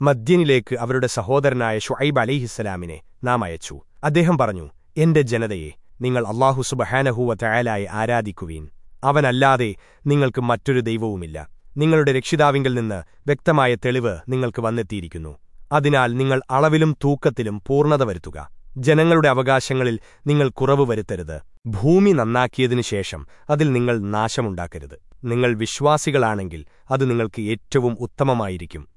മദ്യനിലേക്ക് അവരുടെ സഹോദരനായ ഷുഐബ് അലിഹിസ്സലാമിനെ നാം അയച്ചു. അദ്ദേഹം പറഞ്ഞു എന്റെ ജനതയെ നിങ്ങൾ അള്ളാഹു സുബഹാനഹൂവ തയാലായി ആരാധിക്കുവീൻ. അവനല്ലാതെ നിങ്ങൾക്ക് മറ്റൊരു ദൈവവുമില്ല. നിങ്ങളുടെ രക്ഷിതാവിങ്കിൽ നിന്ന് വ്യക്തമായ തെളിവ് നിങ്ങൾക്ക് വന്നെത്തിയിരിക്കുന്നു. അതിനാൽ നിങ്ങൾ അളവിലും തൂക്കത്തിലും പൂർണത വരുത്തുക. ജനങ്ങളുടെ അവകാശങ്ങളിൽ നിങ്ങൾ കുറവ് വരുത്തരുത്. ഭൂമി നന്നാക്കിയതിനു ശേഷം അതിൽ നിങ്ങൾ നാശമുണ്ടാക്കരുത്. നിങ്ങൾ വിശ്വാസികളാണെങ്കിൽ അത് നിങ്ങൾക്ക് ഏറ്റവും ഉത്തമമായിരിക്കും.